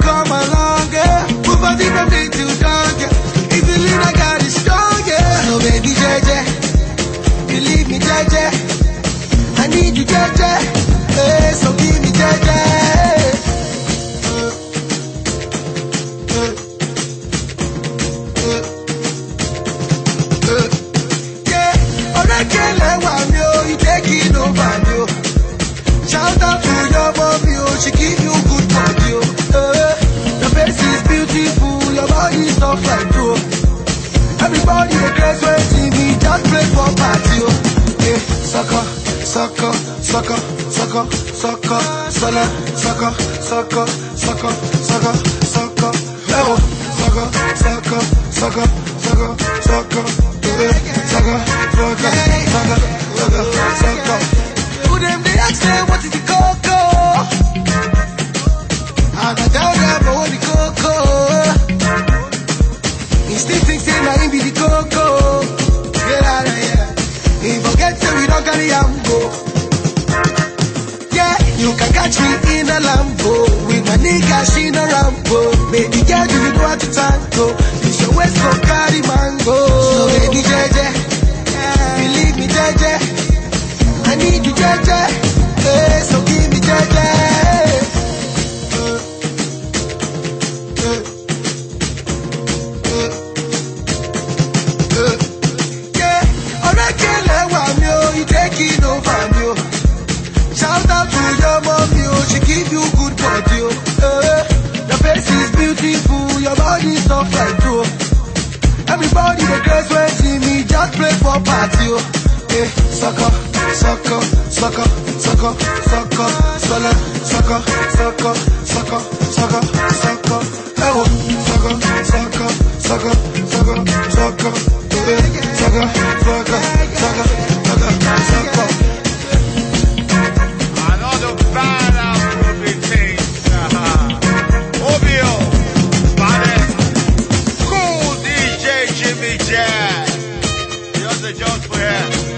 come along, girl? Move body from day to dawn, girl. If you leave, I got it strong, yeah. So baby, JJ, you leave me, JJ. I need you, JJ. Hey, eh, so give me, JJ. Sucker, sucker, sucker, sucker, sucker, sucker, sucker, sucker, sucker, sucker, sucker, ewo, sucker, sucker, sucker, sucker, sucker, sucker, sucker, sucker, sucker, sucker. Who them dey ask them what is the coco? You can catch me in a Lambo with my nigga she no Rambo. Baby girl, you know how to tango? Oh. Your mommy, oh, she give you good body, oh. Eh, your face is beautiful, your body soft like dough. Everybody the girls when see me, just play for party, oh. Yeah, sucker, sucker, sucker, sucker, sucker, sucker, sucker, sucker, sucker, sucker, sucker, ewo, sucker, sucker, sucker, sucker, sucker, baby, sucker, sucker, sucker, sucker, Jimmy Jazz. Biraz da coşku ya.